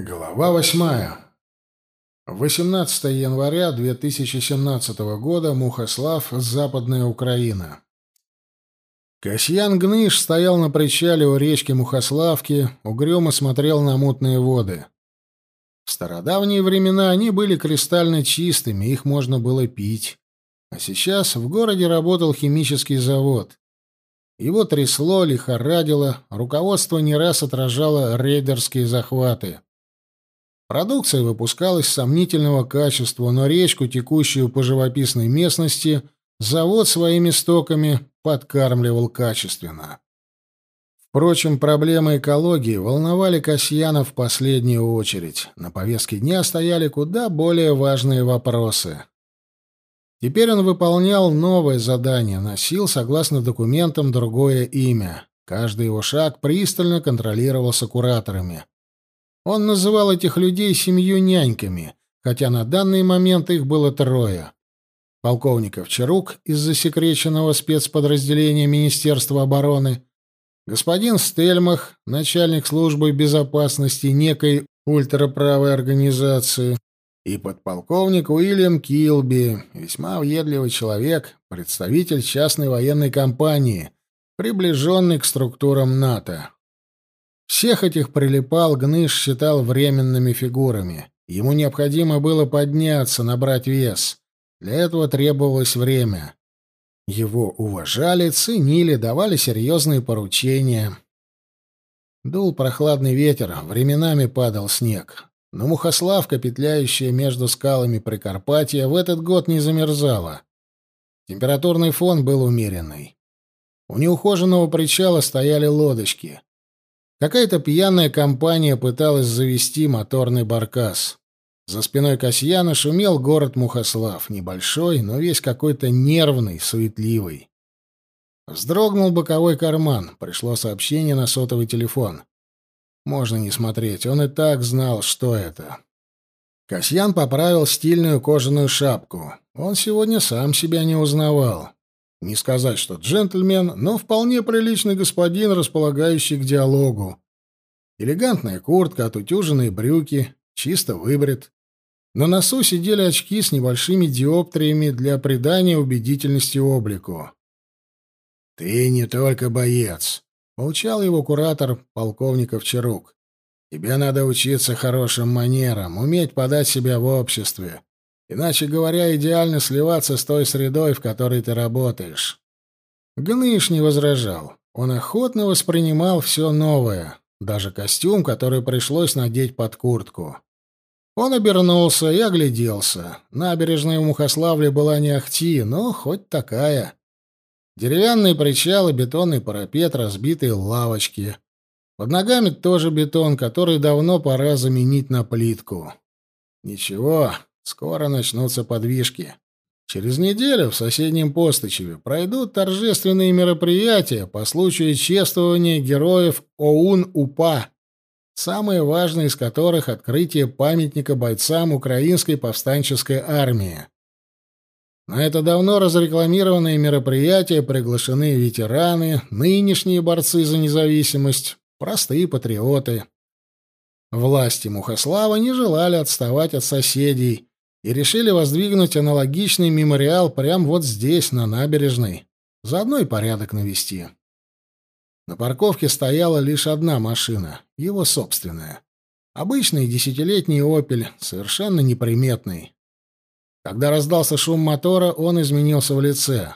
Глава восьмая. 18 января 2017 года. Мухослав, Западная Украина. Касьян Гныш стоял на причале у речки Мухославки, угрюмо смотрел на мутные воды. В стародавние времена они были кристально чистыми, их можно было пить. А сейчас в городе работал химический завод. Его трясло, лихорадило, руководство не раз отражало рейдерские захваты. Продукция выпускалась сомнительного качества, но речку, текущую по живописной местности, завод своими стоками подкармливал качественно. Впрочем, проблемы экологии волновали Касьяна в последнюю очередь. На повестке дня стояли куда более важные вопросы. Теперь он выполнял новое задание, носил, согласно документам, другое имя. Каждый его шаг пристально контролировался кураторами. Он называл этих людей семью няньками, хотя на данный момент их было трое. Полковник Овчарук из засекреченного спецподразделения Министерства обороны, господин Стельмах, начальник службы безопасности некой ультраправой организации, и подполковник Уильям Килби, весьма въедливый человек, представитель частной военной компании, приближенный к структурам НАТО. Всех этих прилипал Гныш считал временными фигурами. Ему необходимо было подняться, набрать вес. Для этого требовалось время. Его уважали, ценили, давали серьезные поручения. Дул прохладный ветер, временами падал снег. Но Мухославка, петляющая между скалами Прикарпатья, в этот год не замерзала. Температурный фон был умеренный. У неухоженного причала стояли лодочки. Какая-то пьяная компания пыталась завести моторный баркас. За спиной Касьяна шумел город Мухослав, небольшой, но весь какой-то нервный, суетливый. Вздрогнул боковой карман, пришло сообщение на сотовый телефон. Можно не смотреть, он и так знал, что это. Касьян поправил стильную кожаную шапку. Он сегодня сам себя не узнавал. Не сказать, что джентльмен, но вполне приличный господин, располагающий к диалогу. Элегантная куртка, отутюженные брюки, чисто выбрит. На носу сидели очки с небольшими диоптриями для придания убедительности облику. «Ты не только боец», — поучал его куратор полковник Овчарук. «Тебе надо учиться хорошим манерам, уметь подать себя в обществе. Иначе говоря, идеально сливаться с той средой, в которой ты работаешь. Гныш не возражал. Он охотно воспринимал все новое, даже костюм, который пришлось надеть под куртку. Он обернулся и огляделся. Набережная в Мухославле была не ахти, но хоть такая. Деревянные причалы, бетонный парапет, разбитые лавочки. Под ногами тоже бетон, который давно пора заменить на плитку. Ничего, Скоро начнутся подвижки. Через неделю в соседнем Постычеве пройдут торжественные мероприятия по случаю чествования героев ОУН-УПА, самое важное из которых — открытие памятника бойцам Украинской повстанческой армии. На это давно разрекламированное мероприятие приглашены ветераны, нынешние борцы за независимость, простые патриоты. Власти Мухослава не желали отставать от соседей — и решили воздвигнуть аналогичный мемориал прямо вот здесь, на набережной. Заодно и порядок навести. На парковке стояла лишь одна машина, его собственная. Обычный десятилетний «Опель», совершенно неприметный. Когда раздался шум мотора, он изменился в лице.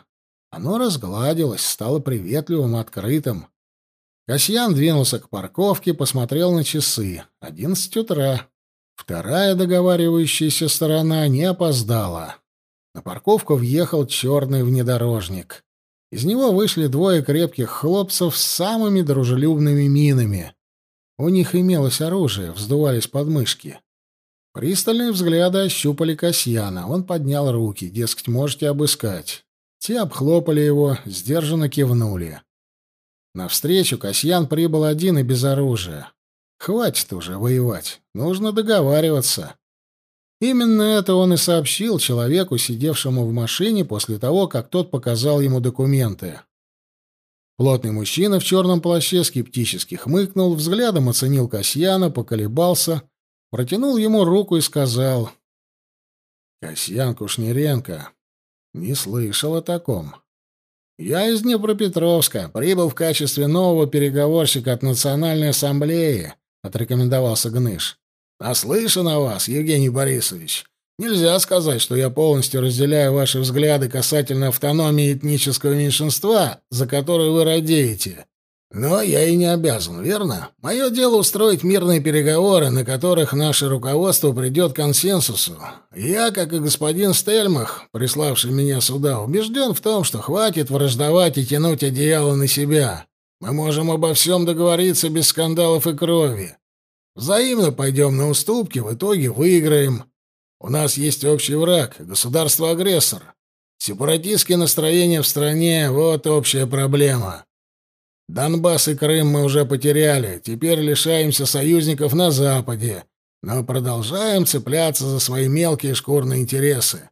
Оно разгладилось, стало приветливым, открытым. Касьян двинулся к парковке, посмотрел на часы. Одиннадцать утра. Вторая договаривающаяся сторона не опоздала. На парковку въехал черный внедорожник. Из него вышли двое крепких хлопцев с самыми дружелюбными минами. У них имелось оружие, вздувались подмышки. Пристальные взгляды ощупали Касьяна. Он поднял руки, дескать, можете обыскать. Те обхлопали его, сдержанно кивнули. Навстречу Касьян прибыл один и без оружия. Хватит уже воевать, нужно договариваться. Именно это он и сообщил человеку, сидевшему в машине после того, как тот показал ему документы. Плотный мужчина в черном плаще скептически хмыкнул, взглядом оценил Касьяна, поколебался, протянул ему руку и сказал. «Касьян Кушнеренко, не слышал о таком. Я из Днепропетровска, прибыл в качестве нового переговорщика от Национальной Ассамблеи», — отрекомендовался Гныш. «Наслышан о вас, Евгений Борисович. Нельзя сказать, что я полностью разделяю ваши взгляды касательно автономии этнического меньшинства, за которую вы радеете. Но я и не обязан, верно? Мое дело устроить мирные переговоры, на которых наше руководство придет к консенсусу. Я, как и господин Стельмах, приславший меня сюда, убежден в том, что хватит враждовать и тянуть одеяло на себя. Мы можем обо всем договориться без скандалов и крови. Взаимно пойдем на уступки, в итоге выиграем. У нас есть общий враг — государство-агрессор. Сепаратистские настроения в стране — вот общая проблема. Донбасс и Крым мы уже потеряли, теперь лишаемся союзников на Западе, но продолжаем цепляться за свои мелкие шкурные интересы.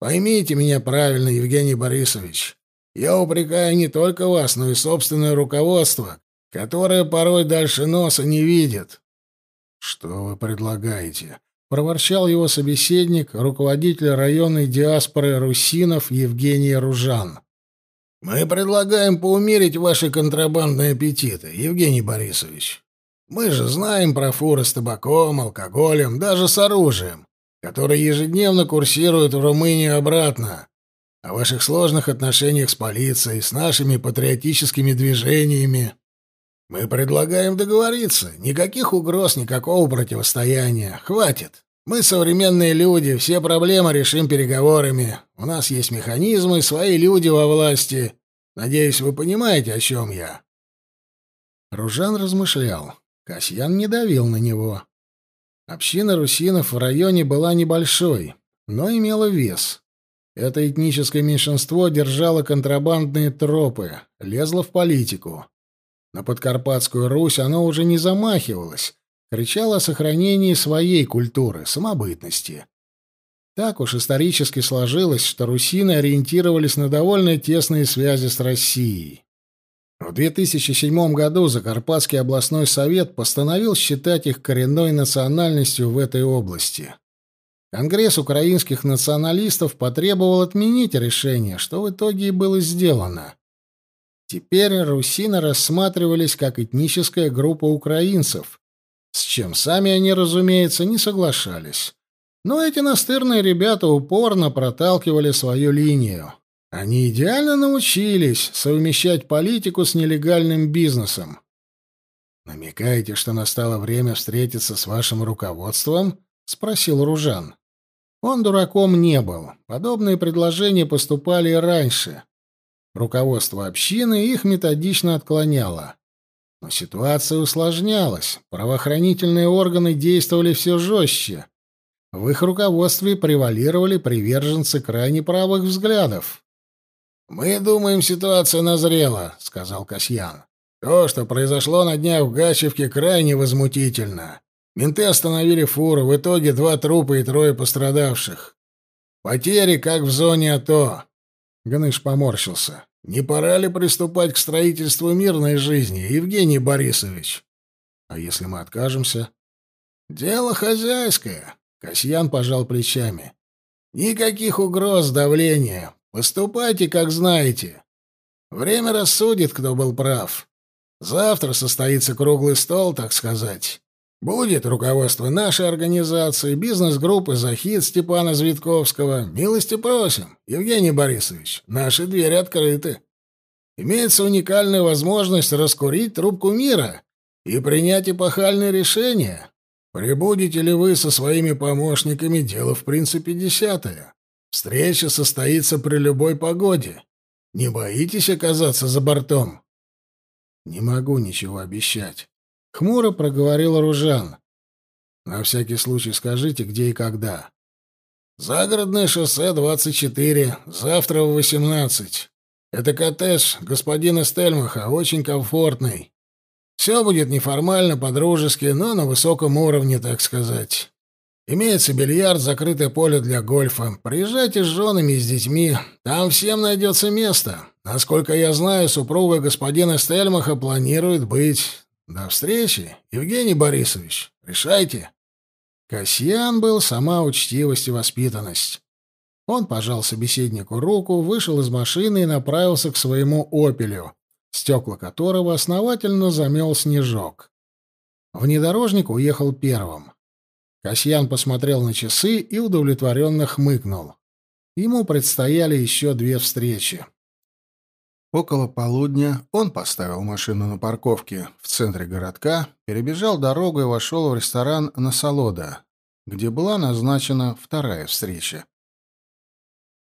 Поймите меня правильно, Евгений Борисович. Я упрекаю не только вас, но и собственное руководство, которое порой дальше носа не видит. Что вы предлагаете? проворчал его собеседник, руководитель районной диаспоры русинов Евгений Ружан. Мы предлагаем поумерить ваши контрабандные аппетиты, Евгений Борисович. Мы же знаем про фуры с табаком, алкоголем, даже с оружием, которые ежедневно курсируют в Румынию обратно. О ваших сложных отношениях с полицией, с нашими патриотическими движениями. Мы предлагаем договориться. Никаких угроз, никакого противостояния. Хватит. Мы современные люди, все проблемы решим переговорами. У нас есть механизмы, свои люди во власти. Надеюсь, вы понимаете, о чем я. Ружан размышлял. Касьян не давил на него. Община русинов в районе была небольшой, но имела вес. Это этническое меньшинство держало контрабандные тропы, лезло в политику. На Подкарпатскую Русь оно уже не замахивалось, кричал о сохранении своей культуры, самобытности. Так уж исторически сложилось, что русины ориентировались на довольно тесные связи с Россией. В 2007 году Закарпатский областной совет постановил считать их коренной национальностью в этой области. Конгресс украинских националистов потребовал отменить решение, что в итоге и было сделано. Теперь русины рассматривались как этническая группа украинцев, с чем сами они, разумеется, не соглашались. Но эти настырные ребята упорно проталкивали свою линию. Они идеально научились совмещать политику с нелегальным бизнесом. «Намекаете, что настало время встретиться с вашим руководством?» — спросил Ружан. Он дураком не был. Подобные предложения поступали и раньше. Руководство общины их методично отклоняло. Но ситуация усложнялась, правоохранительные органы действовали все жестче. В их руководстве превалировали приверженцы крайне правых взглядов. «Мы думаем, ситуация назрела», — сказал Касьян. «То, что произошло на днях в Гачевке, крайне возмутительно. Менты остановили фуру, в итоге два трупа и трое пострадавших. Потери, как в зоне АТО». Ганыш поморщился. Не пора ли приступать к строительству мирной жизни, Евгений Борисович? А если мы откажемся? Дело хозяйское. Касьян пожал плечами. Никаких угроз давления. Поступайте, как знаете. Время рассудит, кто был прав. Завтра состоится круглый стол, так сказать. Будет руководство нашей организации, бизнес-группы «Захид» Степана Звитковского. Милости просим, Евгений Борисович, наши двери открыты. Имеется уникальная возможность раскурить трубку мира и принять эпохальное решение. Прибудете ли вы со своими помощниками, дело в принципе десятое. Встреча состоится при любой погоде. Не боитесь оказаться за бортом? Не могу ничего обещать. Хмуро проговорил Ружан. На всякий случай скажите, где и когда. Загородное шоссе 24, завтра в 18. Это коттедж господина Стельмаха, очень комфортный. Все будет неформально, по-дружески, но на высоком уровне, так сказать. Имеется бильярд, закрытое поле для гольфа. Приезжайте с женами и с детьми. Там всем найдется место. Насколько я знаю, супруга господина Стельмаха планирует быть. До встречи, Евгений Борисович. Решайте. Касьян был сама учтивость и воспитанность. Он пожал собеседнику руку, вышел из машины и направился к своему «Опелю», стекла которого основательно замел снежок. Внедорожник уехал первым. Касьян посмотрел на часы и удовлетворенно хмыкнул. Ему предстояли еще две встречи. Около полудня он поставил машину на парковке в центре городка, перебежал дорогу и вошел в ресторан «Насолода», где была назначена вторая встреча.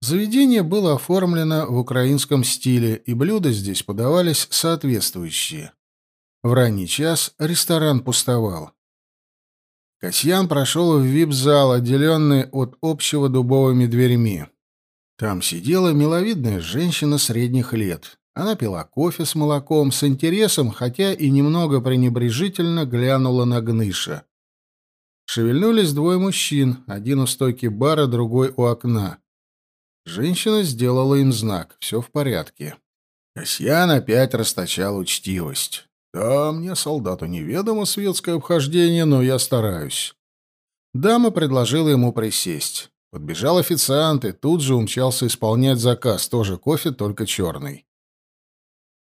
Заведение было оформлено в украинском стиле, и блюда здесь подавались соответствующие. В ранний час ресторан пустовал. Касьян прошел в вип-зал, отделенный от общего дубовыми дверьми. Там сидела миловидная женщина средних лет. Она пила кофе с молоком, с интересом, хотя и немного пренебрежительно глянула на Гныша. Шевельнулись двое мужчин, один у стойки бара, другой у окна. Женщина сделала им знак. Все в порядке. Касьян опять расточал учтивость. «Да, мне, солдату, неведомо светское обхождение, но я стараюсь». Дама предложила ему присесть. Подбежал официант и тут же умчался исполнять заказ, тоже кофе, только черный.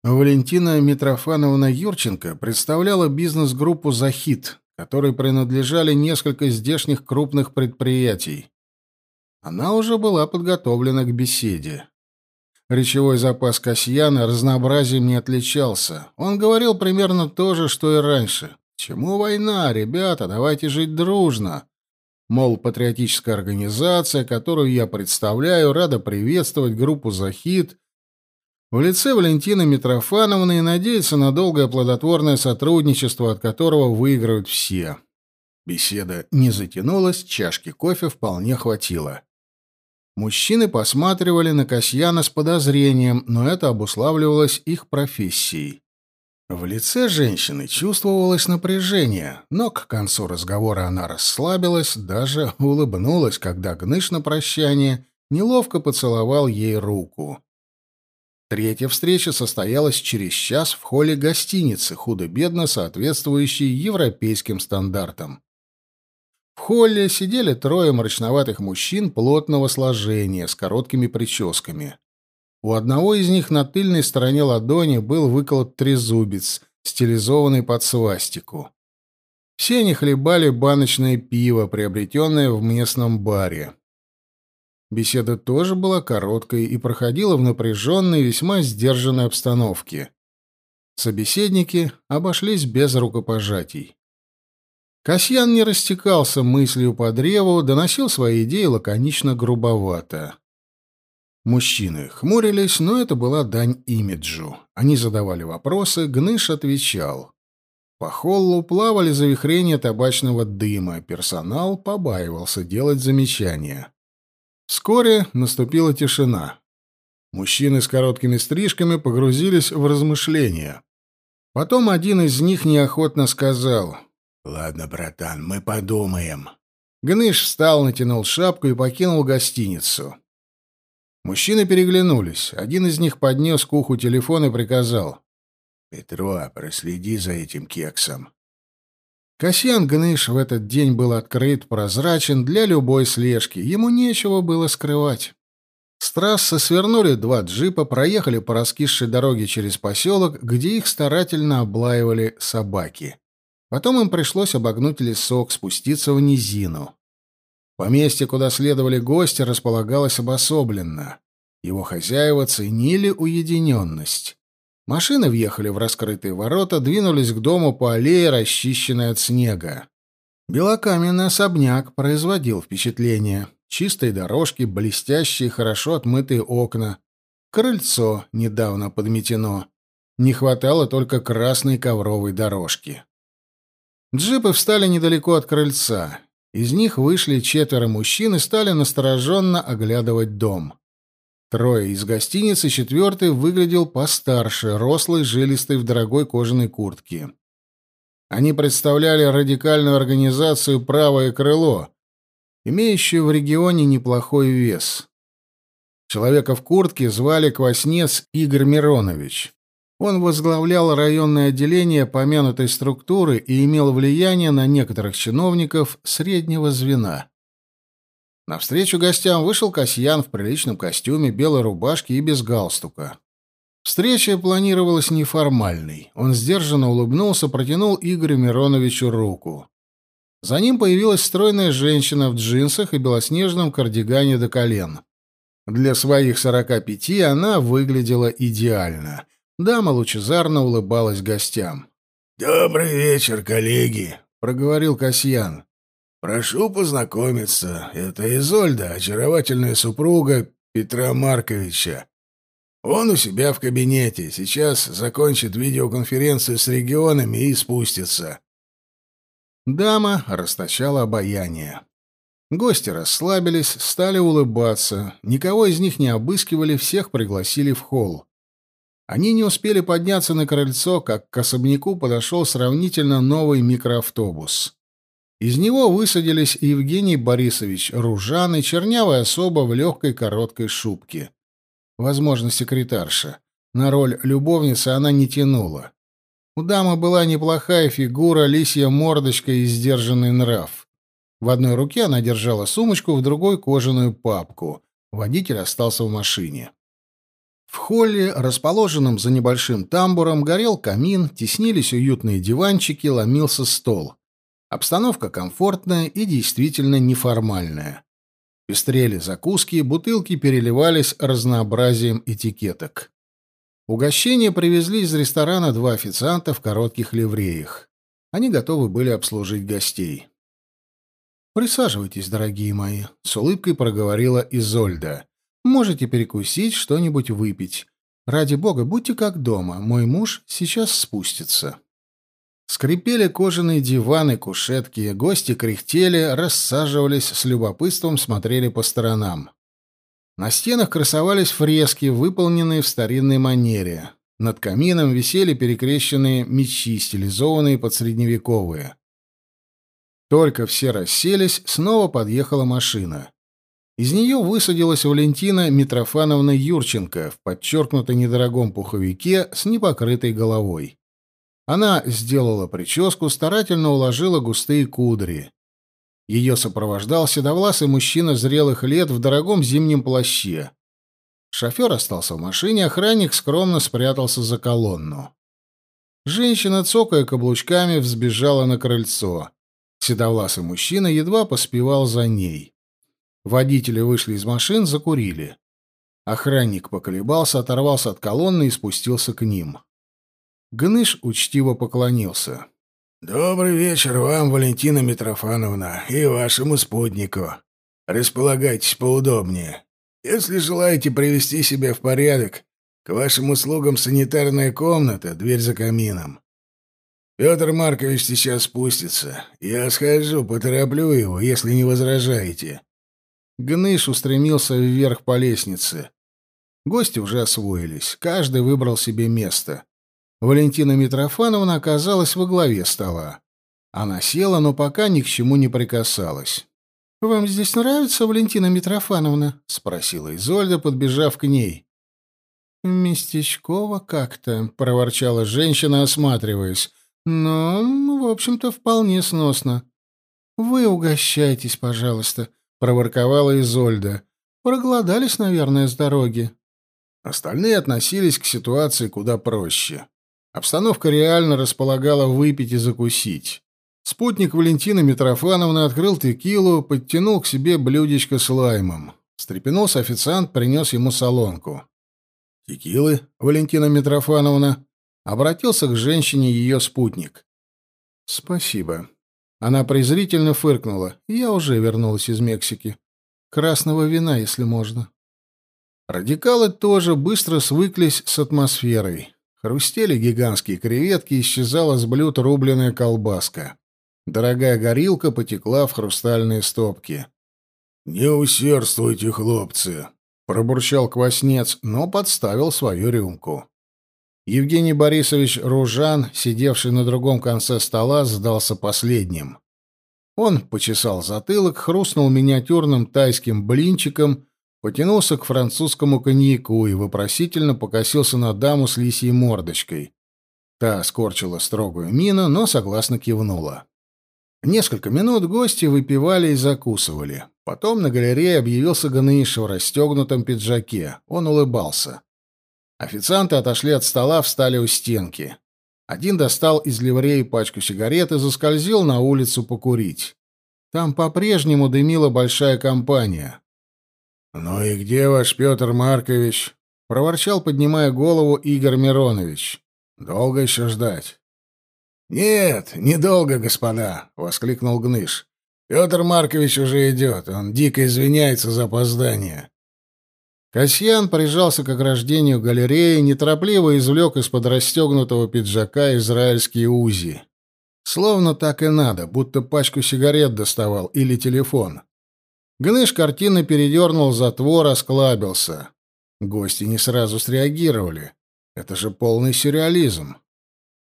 Валентина Митрофановна Юрченко представляла бизнес-группу «Захит», которой принадлежали несколько здешних крупных предприятий. Она уже была подготовлена к беседе. Речевой запас Касьяна разнообразием не отличался. Он говорил примерно то же, что и раньше. «Чему война, ребята? Давайте жить дружно!» Мол, патриотическая организация, которую я представляю, рада приветствовать группу «Захид», в лице Валентины Митрофановны и надеется на долгое плодотворное сотрудничество, от которого выиграют все. Беседа не затянулась, чашки кофе вполне хватило. Мужчины посматривали на Касьяна с подозрением, но это обуславливалось их профессией. В лице женщины чувствовалось напряжение, но к концу разговора она расслабилась, даже улыбнулась, когда Гныш на прощание неловко поцеловал ей руку. Третья встреча состоялась через час в холле гостиницы, худо-бедно соответствующей европейским стандартам. В холле сидели трое мрачноватых мужчин плотного сложения с короткими прическами. У одного из них на тыльной стороне ладони был выколот трезубец, стилизованный под свастику. Все они хлебали баночное пиво, приобретенное в местном баре. Беседа тоже была короткой и проходила в напряженной, весьма сдержанной обстановке. Собеседники обошлись без рукопожатий. Касьян не растекался мыслью по древу, доносил свои идеи лаконично грубовато. Мужчины хмурились, но это была дань имиджу. Они задавали вопросы, Гныш отвечал. По холлу плавали завихрения табачного дыма, персонал побаивался делать замечания. Вскоре наступила тишина. Мужчины с короткими стрижками погрузились в размышления. Потом один из них неохотно сказал — «Ладно, братан, мы подумаем». Гныш встал, натянул шапку и покинул гостиницу. Мужчины переглянулись. Один из них поднес к уху телефон и приказал. «Петро, проследи за этим кексом». Касьян Гныш в этот день был открыт, прозрачен для любой слежки. Ему нечего было скрывать. С трассы свернули два джипа, проехали по раскисшей дороге через поселок, где их старательно облаивали собаки. Потом им пришлось обогнуть лесок, спуститься в низину. Поместье, куда следовали гости, располагалось обособленно. Его хозяева ценили уединенность. Машины въехали в раскрытые ворота, двинулись к дому по аллее, расчищенной от снега. Белокаменный особняк производил впечатление. Чистые дорожки, блестящие, хорошо отмытые окна. Крыльцо недавно подметено. Не хватало только красной ковровой дорожки. Джипы встали недалеко от крыльца. Из них вышли четверо мужчин и стали настороженно оглядывать дом. Трое из гостиницы, четвертый выглядел постарше, рослый, жилистый в дорогой кожаной куртке. Они представляли радикальную организацию «Правое крыло», имеющую в регионе неплохой вес. Человека в куртке звали Кваснец Игорь Миронович. Он возглавлял районное отделение помянутой структуры и имел влияние на некоторых чиновников среднего звена. Навстречу гостям вышел Касьян в приличном костюме, белой рубашке и без галстука. Встреча планировалась неформальной. Он сдержанно улыбнулся, протянул Игорю Мироновичу руку. За ним появилась стройная женщина в джинсах и белоснежном кардигане до колен. Для своих сорока пяти она выглядела идеально. Дама лучезарно улыбалась гостям. «Добрый вечер, коллеги», — проговорил Касьян. «Прошу познакомиться. Это Изольда, очаровательная супруга Петра Марковича. Он у себя в кабинете. Сейчас закончит видеоконференцию с регионами и спустится». Дама расточала обаяние. Гости расслабились, стали улыбаться. Никого из них не обыскивали, всех пригласили в холл. Они не успели подняться на крыльцо, как к особняку подошел сравнительно новый микроавтобус. Из него высадились Евгений Борисович Ружан и чернявая особа в легкой короткой шубке. Возможно, секретарша. На роль любовницы она не тянула. У дамы была неплохая фигура, лисья мордочка и сдержанный нрав. В одной руке она держала сумочку, в другой — кожаную папку. Водитель остался в машине. В холле, расположенном за небольшим тамбуром, горел камин, теснились уютные диванчики, ломился стол. Обстановка комфортная и действительно неформальная. Пестрели закуски, бутылки переливались разнообразием этикеток. Угощение привезли из ресторана два официанта в коротких ливреях. Они готовы были обслужить гостей. «Присаживайтесь, дорогие мои», — с улыбкой проговорила Изольда. Можете перекусить, что-нибудь выпить. Ради бога, будьте как дома. Мой муж сейчас спустится. Скрипели кожаные диваны, кушетки, гости кряхтели, рассаживались с любопытством, смотрели по сторонам. На стенах красовались фрески, выполненные в старинной манере. Над камином висели перекрещенные мечи, стилизованные под средневековые. Только все расселись, снова подъехала машина. Из нее высадилась Валентина Митрофановна Юрченко в подчеркнуто недорогом пуховике с непокрытой головой. Она сделала прическу, старательно уложила густые кудри. Ее сопровождал седовласый мужчина зрелых лет в дорогом зимнем плаще. Шофер остался в машине, охранник скромно спрятался за колонну. Женщина, цокая каблучками, взбежала на крыльцо. Седовласый мужчина едва поспевал за ней. Водители вышли из машин, закурили. Охранник поколебался, оторвался от колонны и спустился к ним. Гныш учтиво поклонился. «Добрый вечер вам, Валентина Митрофановна, и вашему спутнику. Располагайтесь поудобнее. Если желаете привести себя в порядок, к вашим услугам санитарная комната, дверь за камином. Петр Маркович сейчас спустится. Я схожу, потороплю его, если не возражаете. Гныш устремился вверх по лестнице. Гости уже освоились. Каждый выбрал себе место. Валентина Митрофановна оказалась во главе стола. Она села, но пока ни к чему не прикасалась. «Вам здесь нравится, Валентина Митрофановна?» — спросила Изольда, подбежав к ней. «Местечково как-то», — проворчала женщина, осматриваясь. «Но, в общем-то, вполне сносно. Вы угощайтесь, пожалуйста проворковала Изольда. Проголодались, наверное, с дороги. Остальные относились к ситуации куда проще. Обстановка реально располагала выпить и закусить. Спутник Валентины Митрофановны открыл текилу, подтянул к себе блюдечко с лаймом. Встрепенулся официант, принес ему солонку. «Текилы, Валентина Митрофановна?» Обратился к женщине ее спутник. «Спасибо», она презрительно фыркнула. Я уже вернулась из Мексики. Красного вина, если можно. Радикалы тоже быстро свыклись с атмосферой. Хрустели гигантские креветки, исчезала с блюд рубленая колбаска. Дорогая горилка потекла в хрустальные стопки. «Не усердствуйте, хлопцы!» — пробурчал кваснец, но подставил свою рюмку. Евгений Борисович Ружан, сидевший на другом конце стола, сдался последним. Он почесал затылок, хрустнул миниатюрным тайским блинчиком, потянулся к французскому коньяку и вопросительно покосился на даму с лисьей мордочкой. Та скорчила строгую мину, но согласно кивнула. Несколько минут гости выпивали и закусывали. Потом на галерее объявился Ганыш в расстегнутом пиджаке. Он улыбался. Официанты отошли от стола, встали у стенки. Один достал из ливреи пачку сигарет и заскользил на улицу покурить. Там по-прежнему дымила большая компания. «Ну и где ваш Петр Маркович?» — проворчал, поднимая голову Игорь Миронович. «Долго еще ждать?» «Нет, недолго, господа!» — воскликнул Гныш. «Петр Маркович уже идет. Он дико извиняется за опоздание». Касьян прижался к ограждению галереи, неторопливо извлек из-под расстегнутого пиджака израильские узи. Словно так и надо, будто пачку сигарет доставал или телефон. Гныш картины передернул затвор, осклабился. Гости не сразу среагировали. Это же полный сюрреализм.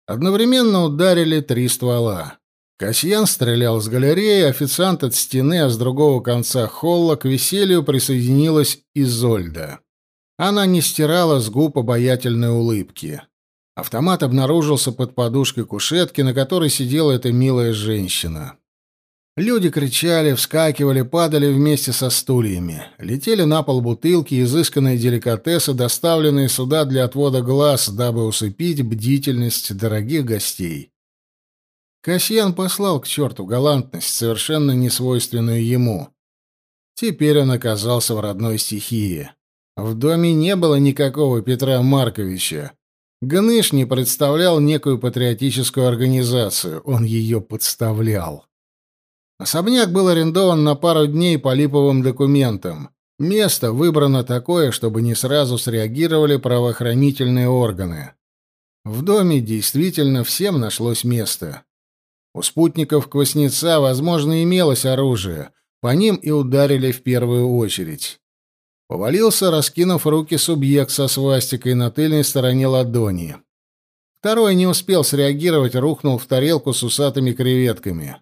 Одновременно ударили три ствола. Касьян стрелял с галереи, официант от стены, а с другого конца холла к веселью присоединилась Изольда. Она не стирала с губ обаятельной улыбки. Автомат обнаружился под подушкой кушетки, на которой сидела эта милая женщина. Люди кричали, вскакивали, падали вместе со стульями. Летели на пол бутылки, изысканные деликатесы, доставленные сюда для отвода глаз, дабы усыпить бдительность дорогих гостей. Касьян послал к черту галантность, совершенно несвойственную ему. Теперь он оказался в родной стихии. В доме не было никакого Петра Марковича. Гныш не представлял некую патриотическую организацию, он ее подставлял. Особняк был арендован на пару дней по липовым документам. Место выбрано такое, чтобы не сразу среагировали правоохранительные органы. В доме действительно всем нашлось место. У спутников Кваснеца, возможно, имелось оружие. По ним и ударили в первую очередь. Повалился, раскинув руки субъект со свастикой на тыльной стороне ладони. Второй не успел среагировать, рухнул в тарелку с усатыми креветками.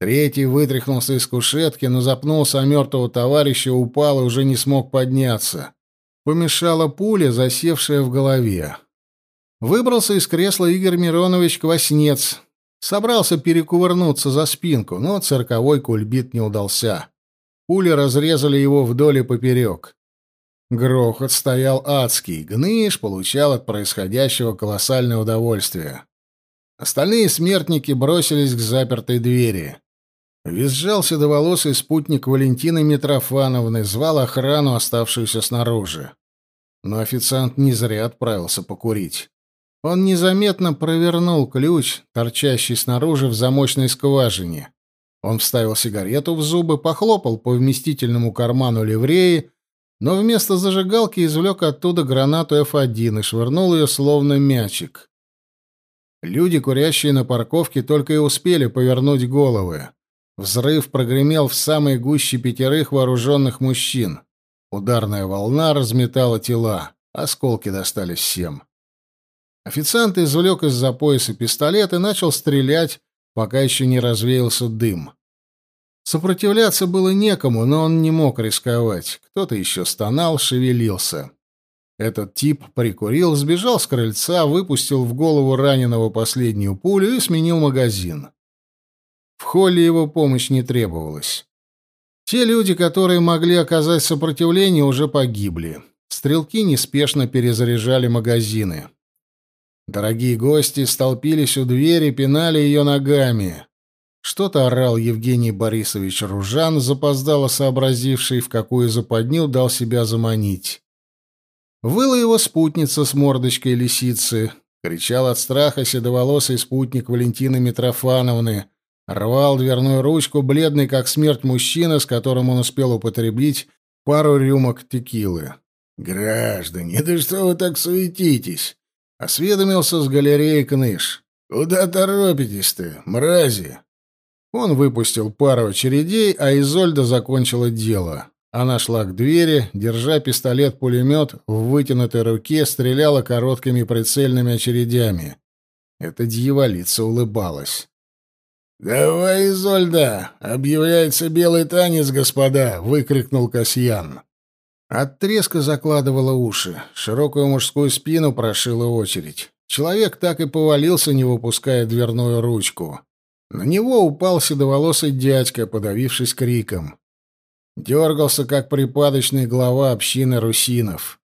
Третий вытряхнулся из кушетки, но запнулся о мертвого товарища, упал и уже не смог подняться. Помешала пуля, засевшая в голове. Выбрался из кресла Игорь Миронович Кваснец. Собрался перекувырнуться за спинку, но цирковой кульбит не удался. Пули разрезали его вдоль и поперек. Грохот стоял адский, Гныш получал от происходящего колоссальное удовольствие. Остальные смертники бросились к запертой двери. Визжал седоволосый спутник Валентины Митрофановны, звал охрану, оставшуюся снаружи. Но официант не зря отправился покурить. Он незаметно провернул ключ, торчащий снаружи в замочной скважине. Он вставил сигарету в зубы, похлопал по вместительному карману ливреи, но вместо зажигалки извлек оттуда гранату F1 и швырнул ее словно мячик. Люди, курящие на парковке, только и успели повернуть головы. Взрыв прогремел в самой гуще пятерых вооруженных мужчин. Ударная волна разметала тела. Осколки достались всем. Официант извлек из-за пояса пистолет и начал стрелять, пока еще не развеялся дым. Сопротивляться было некому, но он не мог рисковать. Кто-то еще стонал, шевелился. Этот тип прикурил, сбежал с крыльца, выпустил в голову раненого последнюю пулю и сменил магазин. В холле его помощь не требовалась. Те люди, которые могли оказать сопротивление, уже погибли. Стрелки неспешно перезаряжали магазины. Дорогие гости столпились у двери, пинали ее ногами. Что-то орал Евгений Борисович Ружан, запоздало сообразивший, в какую западню дал себя заманить. Выла его спутница с мордочкой лисицы, кричал от страха седоволосый спутник Валентины Митрофановны, Рвал дверную ручку, бледный как смерть мужчина, с которым он успел употребить пару рюмок текилы. «Граждане, да что вы так суетитесь?» — осведомился с галереи Кныш. «Куда торопитесь-то, мрази?» Он выпустил пару очередей, а Изольда закончила дело. Она шла к двери, держа пистолет-пулемет в вытянутой руке, стреляла короткими прицельными очередями. Эта дьяволица улыбалась. «Давай, Изольда! Объявляется белый танец, господа!» — выкрикнул Касьян. От треска закладывало уши. Широкую мужскую спину прошила очередь. Человек так и повалился, не выпуская дверную ручку. На него упал седоволосый дядька, подавившись криком. Дергался, как припадочный глава общины русинов.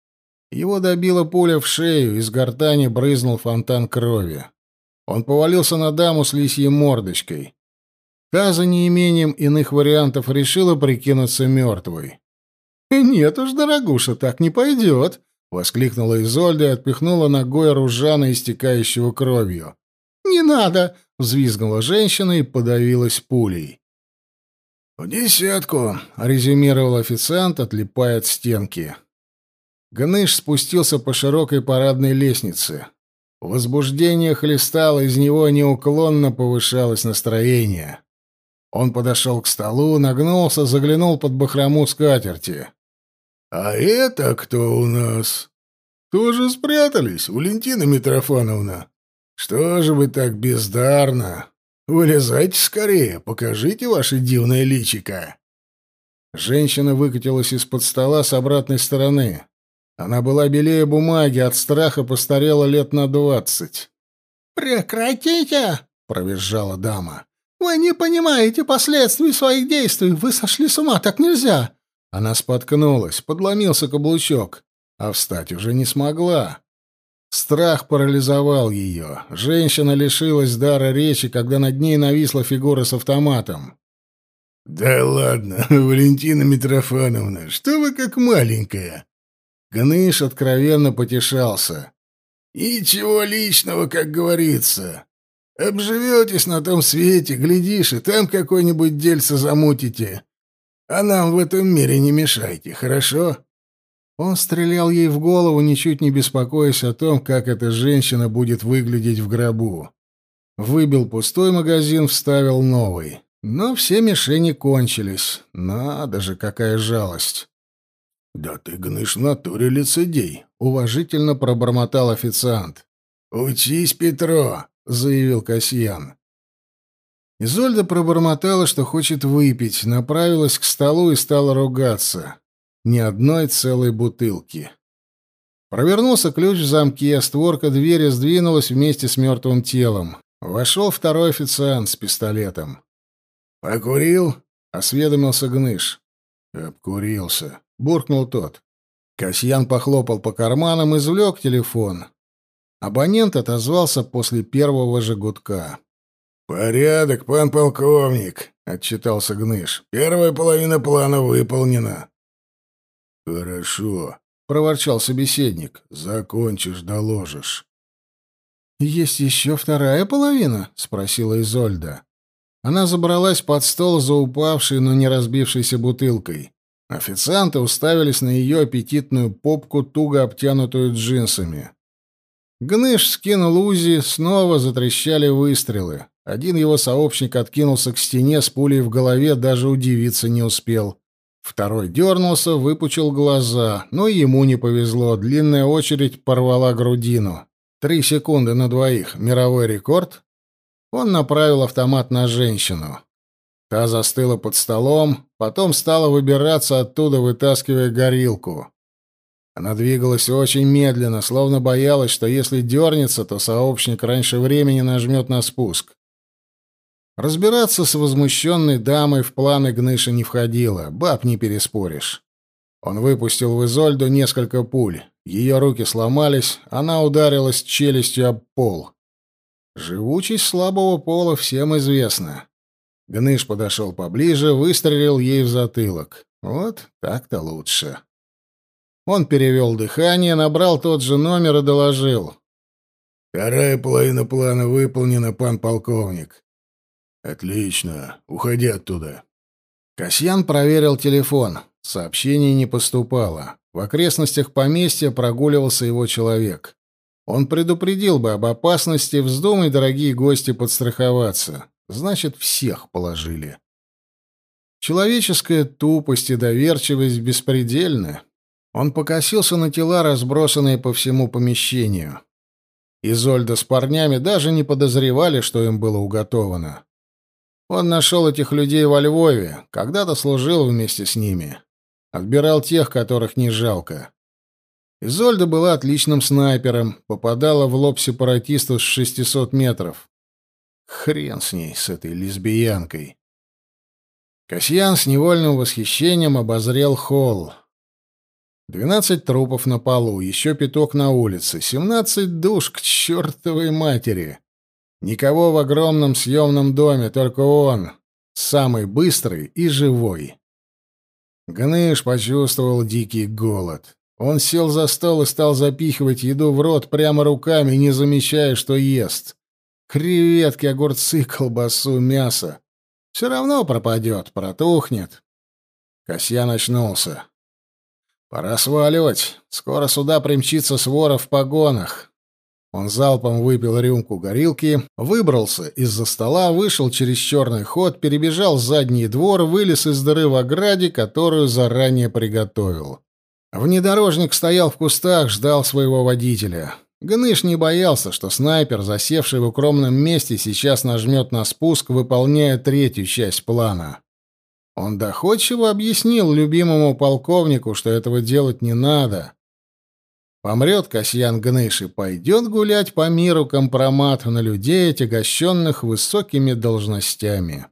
Его добила пуля в шею, из гортани брызнул фонтан крови. Он повалился на даму с лисьей мордочкой. Та, за неимением иных вариантов, решила прикинуться мертвой. «Нет уж, дорогуша, так не пойдет!» — воскликнула Изольда и отпихнула ногой Ружана, истекающего кровью. «Не надо!» — взвизгнула женщина и подавилась пулей. «В десятку!» — резюмировал официант, отлипая от стенки. Гныш спустился по широкой парадной лестнице. Возбуждение хлестало, из него неуклонно повышалось настроение. Он подошел к столу, нагнулся, заглянул под бахрому скатерти. «А это кто у нас?» «Тоже спрятались, Валентина Митрофановна. Что же вы так бездарно? Вылезайте скорее, покажите ваше дивное личико». Женщина выкатилась из-под стола с обратной стороны. Она была белее бумаги, от страха постарела лет на двадцать. «Прекратите!» — провизжала дама. «Вы не понимаете последствий своих действий. Вы сошли с ума, так нельзя. Она споткнулась, подломился каблучок, а встать уже не смогла. Страх парализовал ее. Женщина лишилась дара речи, когда над ней нависла фигура с автоматом. «Да ладно, Валентина Митрофановна, что вы как маленькая?» Гныш откровенно потешался. «Ничего личного, как говорится. Обживетесь на том свете, глядишь, и там какой-нибудь дельце замутите. А нам в этом мире не мешайте, хорошо?» Он стрелял ей в голову, ничуть не беспокоясь о том, как эта женщина будет выглядеть в гробу. Выбил пустой магазин, вставил новый. Но все мишени кончились. Надо же, какая жалость. «Да ты гнышь в натуре лицедей», — уважительно пробормотал официант. «Учись, Петро», — заявил Касьян. Изольда пробормотала, что хочет выпить, направилась к столу и стала ругаться. Ни одной целой бутылки. Провернулся ключ в замке, створка двери сдвинулась вместе с мертвым телом. Вошел второй официант с пистолетом. «Покурил?» — осведомился Гныш. «Обкурился», — буркнул тот. Касьян похлопал по карманам, извлек телефон. Абонент отозвался после первого же гудка. «Порядок, пан полковник», — отчитался Гныш. «Первая половина плана выполнена». «Хорошо», — проворчал собеседник. «Закончишь, доложишь». «Есть еще вторая половина?» — спросила Изольда. Она забралась под стол за упавшей, но не разбившейся бутылкой. Официанты уставились на ее аппетитную попку, туго обтянутую джинсами. Гныш скинул Узи, снова затрещали выстрелы. Один его сообщник откинулся к стене с пулей в голове, даже удивиться не успел. Второй дернулся, выпучил глаза, но ему не повезло, длинная очередь порвала грудину. Три секунды на двоих. Мировой рекорд. Он направил автомат на женщину. Та застыла под столом, потом стала выбираться оттуда, вытаскивая горилку. Она двигалась очень медленно, словно боялась, что если дернется, то сообщник раньше времени нажмет на спуск. Разбираться с возмущенной дамой в планы Гныша не входило, баб не переспоришь. Он выпустил в Изольду несколько пуль. Ее руки сломались, она ударилась челюстью об пол. Живучесть слабого пола всем известна. Гныш подошел поближе, выстрелил ей в затылок. Вот так-то лучше. Он перевел дыхание, набрал тот же номер и доложил. «Вторая половина плана выполнена, пан полковник. «Отлично. Уходи оттуда». Касьян проверил телефон. Сообщений не поступало. В окрестностях поместья прогуливался его человек. Он предупредил бы об опасности, вздумай, дорогие гости, подстраховаться. Значит, всех положили. Человеческая тупость и доверчивость беспредельны. Он покосился на тела, разбросанные по всему помещению. Изольда с парнями даже не подозревали, что им было уготовано. Он нашел этих людей во Львове, когда-то служил вместе с ними. Отбирал тех, которых не жалко. Изольда была отличным снайпером, попадала в лоб сепаратисту с 600 метров. Хрен с ней, с этой лесбиянкой. Касьян с невольным восхищением обозрел холл. Двенадцать трупов на полу, еще пяток на улице, семнадцать душ к чертовой матери. Никого в огромном съемном доме, только он, самый быстрый и живой. Гныш почувствовал дикий голод. Он сел за стол и стал запихивать еду в рот прямо руками, не замечая, что ест. Креветки, огурцы, колбасу, мясо. Все равно пропадет, протухнет. Касьян очнулся. Пора сваливать. Скоро сюда примчится свора в погонах. Он залпом выпил рюмку горилки, выбрался из-за стола, вышел через черный ход, перебежал задний двор, вылез из дыры в ограде, которую заранее приготовил. Внедорожник стоял в кустах, ждал своего водителя. Гныш не боялся, что снайпер, засевший в укромном месте, сейчас нажмет на спуск, выполняя третью часть плана. Он доходчиво объяснил любимому полковнику, что этого делать не надо, Помрет Касьян Гныш и пойдет гулять по миру компромат на людей, отягощенных высокими должностями.